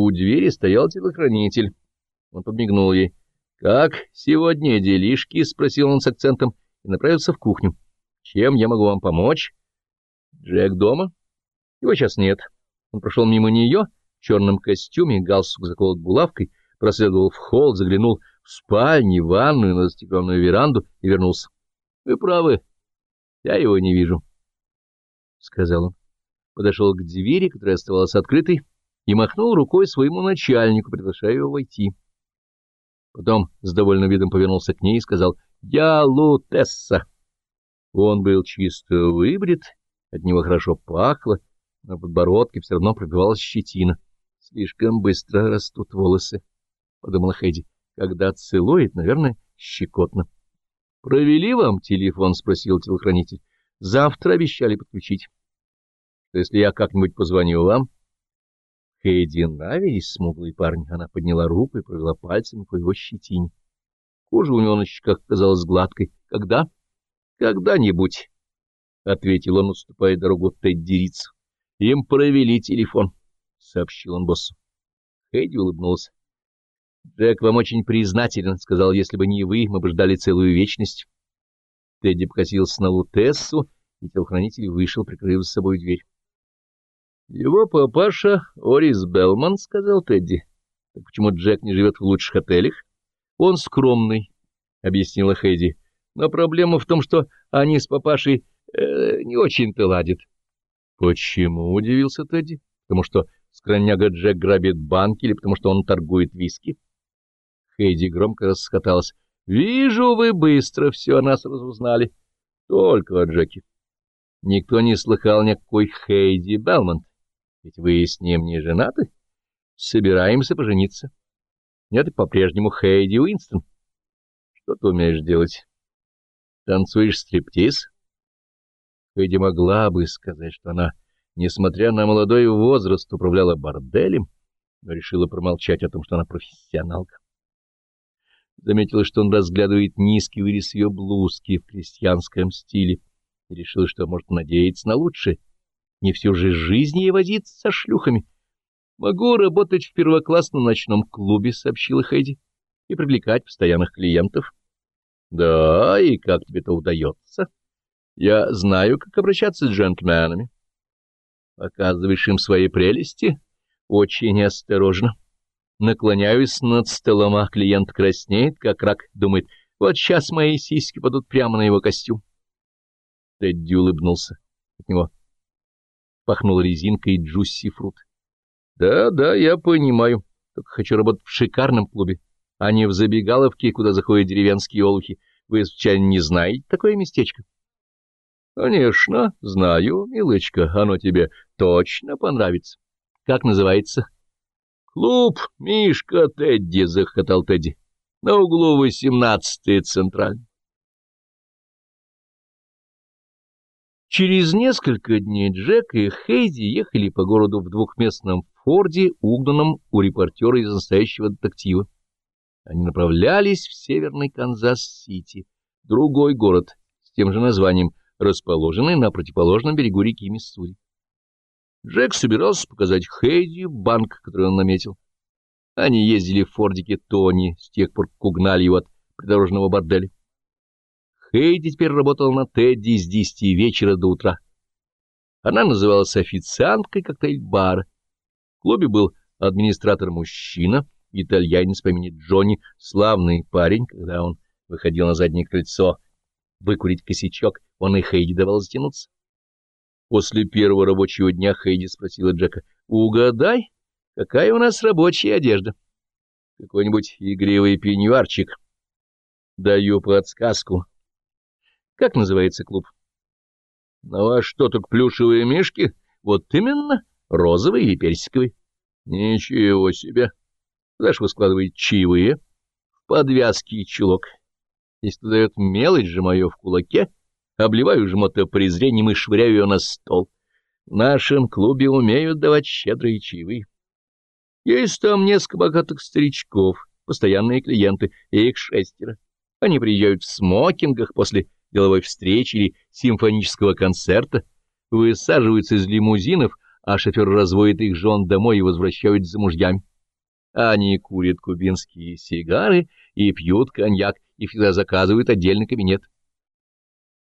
У двери стоял телохранитель. Он подмигнул ей. — Как сегодня делишки? — спросил он с акцентом и направился в кухню. — Чем я могу вам помочь? — Джек дома? — Его сейчас нет. Он прошел мимо нее в черном костюме, галстук заколот булавкой, проследовал в холл, заглянул в спальню, ванную, на застекленную веранду и вернулся. — Вы правы, я его не вижу, — сказал он. Подошел к двери, которая оставалась открытой, и махнул рукой своему начальнику, приглашая его войти. Потом с довольным видом повернулся к ней и сказал «Я Лутесса». Он был чисто выбрит, от него хорошо пахло, на подбородке все равно пробивалась щетина. Слишком быстро растут волосы, — подумала Хэдди. Когда целует, наверное, щекотно. — Провели вам телефон? — спросил телохранитель. — Завтра обещали подключить. — Если я как-нибудь позвоню вам... Хэдди нравились смуглые парни. Она подняла руку и провела пальцами по его щетине. Кожа у него на щеках казалась гладкой. — Когда? — Когда-нибудь, — ответил он, уступая дорогу Тедди Рицу. — Им провели телефон, — сообщил он боссу. Хэдди улыбнулся. — Джек вам очень признателен, — сказал, — если бы не вы, мы бы ждали целую вечность. Тедди покосился на Лутессу, и телохранитель вышел, прикрыв с собой дверь. — Его папаша Орис Белман, — сказал Тедди. — Так почему Джек не живет в лучших отелях? — Он скромный, — объяснила Хэдди. — Но проблема в том, что они с папашей э, не очень-то ладят. — Почему? — удивился Тедди. — Потому что скромняга Джек грабит банки или потому что он торгует виски? — Хейди громко расхоталась. — Вижу, вы быстро все о нас разузнали. Только о Джеки. Никто не слыхал никакой Хейди Белмонт. Ведь вы с ним не женаты? Собираемся пожениться. Нет, по-прежнему Хейди Уинстон. Что ты умеешь делать? Танцуешь стриптиз? Хейди могла бы сказать, что она, несмотря на молодой возраст, управляла борделем, но решила промолчать о том, что она профессионалка заметила, что он разглядывает низкий вырез ее блузки в крестьянском стиле, и решила, что может надеяться на лучшее. Не всю же жизнь ей возиться со шлюхами. «Могу работать в первоклассном ночном клубе», — сообщила Хэйди, — «и привлекать постоянных клиентов». «Да, и как тебе это удается?» «Я знаю, как обращаться с джентльменами». «Показываешь им свои прелести?» «Очень осторожно». Наклоняюсь над столом, а клиент краснеет, как рак, думает, вот сейчас мои сиськи падут прямо на его костюм. Тедди улыбнулся. От него пахнул резинкой джусси фрут. Да, да, я понимаю. Только хочу работать в шикарном клубе, а не в забегаловке, куда заходят деревенские олухи. Вы, случайно, не знаете такое местечко? Конечно, знаю, милочка, оно тебе точно понравится. Как называется? — «Клуб Мишка Тедди!» — захохотал Тедди. «На углу восемнадцатый центральный». Через несколько дней Джек и Хейзи ехали по городу в двухместном форде, угнанном у репортера из настоящего детектива. Они направлялись в северный Канзас-Сити, другой город с тем же названием, расположенный на противоположном берегу реки Миссури. Джек собирался показать Хейди банк, который он наметил. Они ездили в фордике Тони с тех пор, как угнали его от придорожного борделя. Хейди теперь работала на Тедди с десяти вечера до утра. Она называлась официанткой коктейль-бара. В клубе был администратор-мужчина, итальянец по имени Джонни, славный парень, когда он выходил на заднее крыльцо выкурить косячок, он и Хейди давал затянуться. После первого рабочего дня Хейди спросила Джека, «Угадай, какая у нас рабочая одежда?» «Какой-нибудь игривый пеньюарчик». «Даю подсказку». «Как называется клуб?» «Ну а что, так плюшевые мишки? Вот именно, розовый или персиковый». «Ничего себе! Куда ж вы складываете чаевые?» «В подвязки чулок. Если дает мелочь, сжимаю в кулаке» обливаю жмота презрением и швыряю ее на стол. В нашем клубе умеют давать щедрые чаевые. Есть там несколько богатых старичков, постоянные клиенты, и их шестеро. Они приезжают в смокингах после деловой встречи или симфонического концерта, высаживаются из лимузинов, а шофер разводит их жен домой и возвращают за мужьями. Они курят кубинские сигары и пьют коньяк, и всегда заказывают отдельный кабинет.